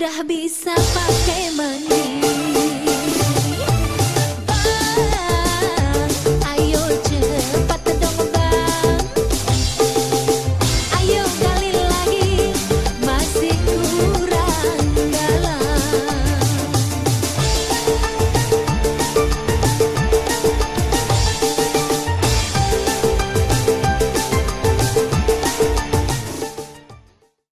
Sudah bisa pakai mandi.